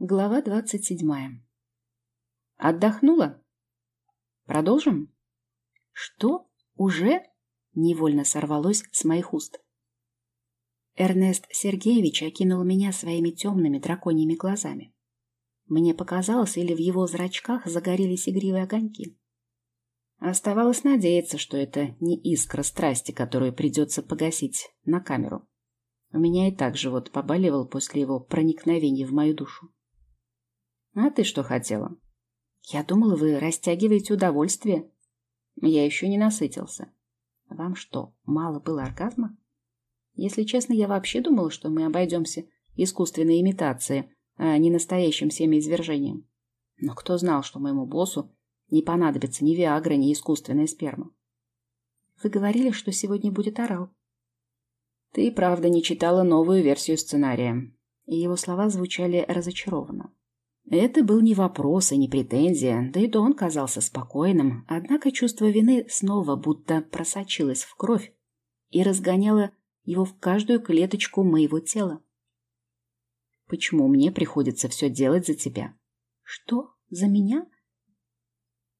Глава двадцать седьмая. Отдохнула? Продолжим? Что? Уже? Невольно сорвалось с моих уст. Эрнест Сергеевич окинул меня своими темными драконьими глазами. Мне показалось, или в его зрачках загорелись игривые огоньки. Оставалось надеяться, что это не искра страсти, которую придется погасить на камеру. У меня и так живот побаливал после его проникновения в мою душу. А ты что хотела? Я думала, вы растягиваете удовольствие. Я еще не насытился. Вам что, мало было оргазма? Если честно, я вообще думала, что мы обойдемся искусственной имитацией, а не настоящим семяизвержением. Но кто знал, что моему боссу не понадобится ни Виагра, ни искусственная сперма? Вы говорили, что сегодня будет орал. Ты и правда не читала новую версию сценария. И его слова звучали разочарованно. Это был не вопрос и не претензия, да и то он казался спокойным, однако чувство вины снова будто просочилось в кровь и разгоняло его в каждую клеточку моего тела. Почему мне приходится все делать за тебя? Что? За меня?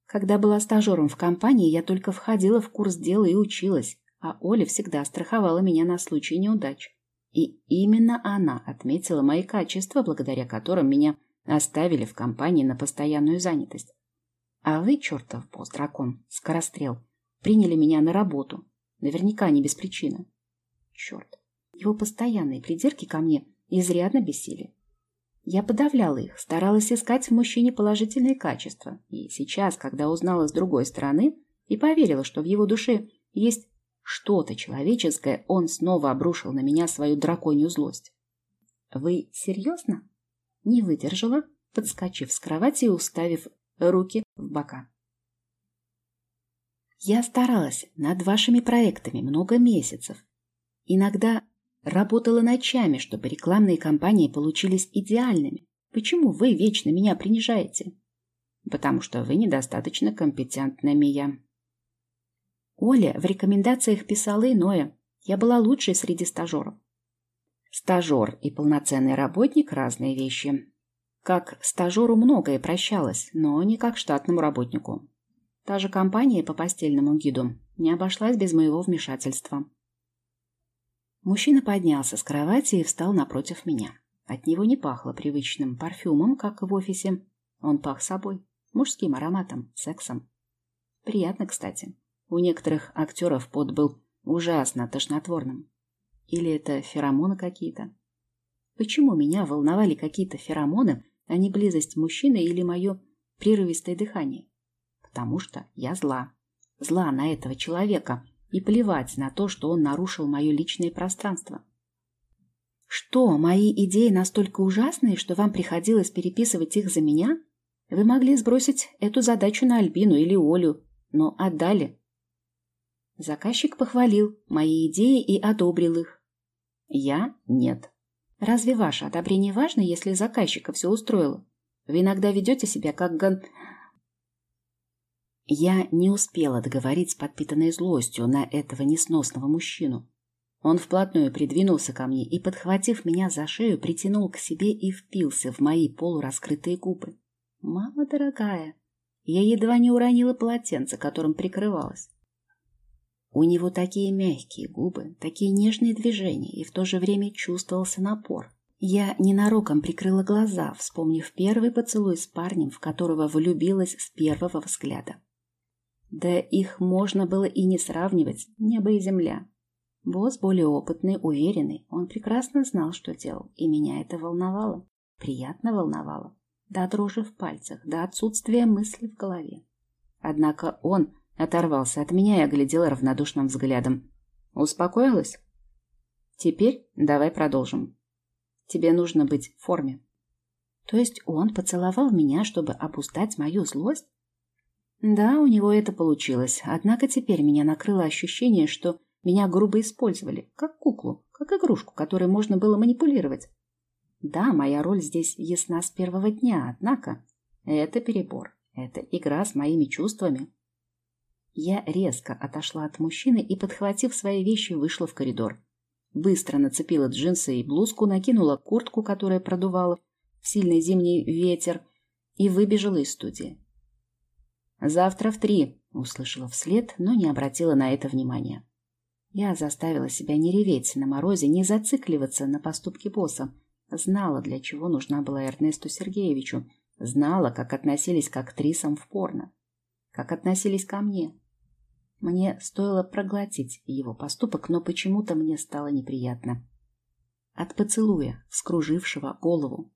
Когда была стажером в компании, я только входила в курс дела и училась, а Оля всегда страховала меня на случай неудач. И именно она отметила мои качества, благодаря которым меня Оставили в компании на постоянную занятость. А вы, чертов босс, дракон, скорострел, приняли меня на работу. Наверняка не без причины. Черт, его постоянные придирки ко мне изрядно бесили. Я подавляла их, старалась искать в мужчине положительные качества. И сейчас, когда узнала с другой стороны и поверила, что в его душе есть что-то человеческое, он снова обрушил на меня свою драконью злость. «Вы серьезно?» Не выдержала, подскочив с кровати и уставив руки в бока. Я старалась над вашими проектами много месяцев. Иногда работала ночами, чтобы рекламные кампании получились идеальными. Почему вы вечно меня принижаете? Потому что вы недостаточно компетентна, Мия. Оля в рекомендациях писала иное. Я была лучшей среди стажеров. Стажер и полноценный работник – разные вещи. Как стажеру многое прощалось, но не как штатному работнику. Та же компания по постельному гиду не обошлась без моего вмешательства. Мужчина поднялся с кровати и встал напротив меня. От него не пахло привычным парфюмом, как в офисе. Он пах собой, мужским ароматом, сексом. Приятно, кстати. У некоторых актеров пот был ужасно тошнотворным. Или это феромоны какие-то? Почему меня волновали какие-то феромоны, а не близость мужчины или мое прерывистое дыхание? Потому что я зла. Зла на этого человека и плевать на то, что он нарушил мое личное пространство. Что, мои идеи настолько ужасные, что вам приходилось переписывать их за меня? Вы могли сбросить эту задачу на Альбину или Олю, но отдали. Заказчик похвалил мои идеи и одобрил их. Я – нет. Разве ваше одобрение важно, если заказчика все устроило? Вы иногда ведете себя как гон... Я не успела договорить с подпитанной злостью на этого несносного мужчину. Он вплотную придвинулся ко мне и, подхватив меня за шею, притянул к себе и впился в мои полураскрытые губы. «Мама дорогая!» Я едва не уронила полотенце, которым прикрывалась. У него такие мягкие губы, такие нежные движения, и в то же время чувствовался напор. Я ненароком прикрыла глаза, вспомнив первый поцелуй с парнем, в которого влюбилась с первого взгляда. Да их можно было и не сравнивать, небо и земля. Босс более опытный, уверенный, он прекрасно знал, что делал, и меня это волновало, приятно волновало, до дрожи в пальцах, до отсутствия мысли в голове. Однако он Оторвался от меня и оглядел равнодушным взглядом. Успокоилась? Теперь давай продолжим. Тебе нужно быть в форме. То есть он поцеловал меня, чтобы опустать мою злость? Да, у него это получилось. Однако теперь меня накрыло ощущение, что меня грубо использовали, как куклу, как игрушку, которой можно было манипулировать. Да, моя роль здесь ясна с первого дня, однако это перебор. Это игра с моими чувствами. Я резко отошла от мужчины и, подхватив свои вещи, вышла в коридор. Быстро нацепила джинсы и блузку, накинула куртку, которая продувала, в сильный зимний ветер и выбежала из студии. «Завтра в три», — услышала вслед, но не обратила на это внимания. Я заставила себя не реветь на морозе, не зацикливаться на поступке босса. Знала, для чего нужна была Эрнесту Сергеевичу. Знала, как относились к актрисам в порно. Как относились ко мне. Мне стоило проглотить его поступок, но почему-то мне стало неприятно. От поцелуя, вскружившего голову.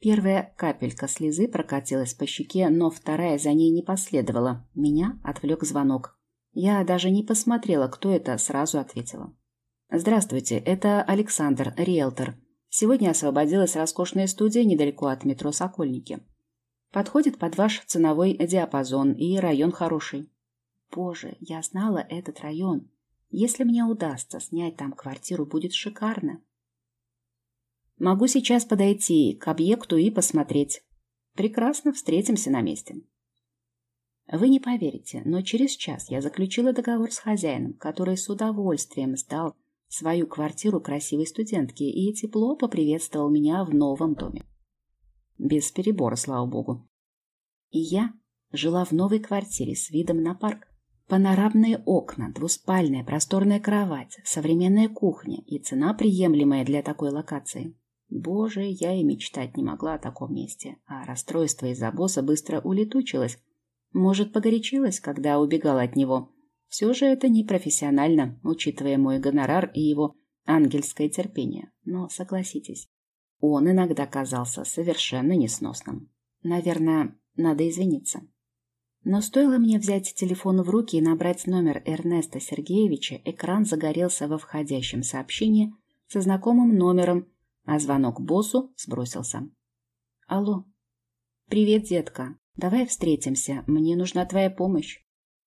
Первая капелька слезы прокатилась по щеке, но вторая за ней не последовала. Меня отвлек звонок. Я даже не посмотрела, кто это, сразу ответила. «Здравствуйте, это Александр, риэлтор. Сегодня освободилась роскошная студия недалеко от метро «Сокольники». Подходит под ваш ценовой диапазон и район хороший. Боже, я знала этот район. Если мне удастся снять там квартиру, будет шикарно. Могу сейчас подойти к объекту и посмотреть. Прекрасно, встретимся на месте. Вы не поверите, но через час я заключила договор с хозяином, который с удовольствием сдал свою квартиру красивой студентке и тепло поприветствовал меня в новом доме. Без перебора, слава богу. И я жила в новой квартире с видом на парк. Панорамные окна, двуспальная просторная кровать, современная кухня и цена, приемлемая для такой локации. Боже, я и мечтать не могла о таком месте, а расстройство из-за босса быстро улетучилось, может, погорячилась, когда убегала от него. Все же это непрофессионально, учитывая мой гонорар и его ангельское терпение. Но согласитесь, он иногда казался совершенно несносным. Наверное, надо извиниться. Но стоило мне взять телефон в руки и набрать номер Эрнеста Сергеевича, экран загорелся во входящем сообщении со знакомым номером, а звонок боссу сбросился. «Алло. Привет, детка. Давай встретимся, мне нужна твоя помощь.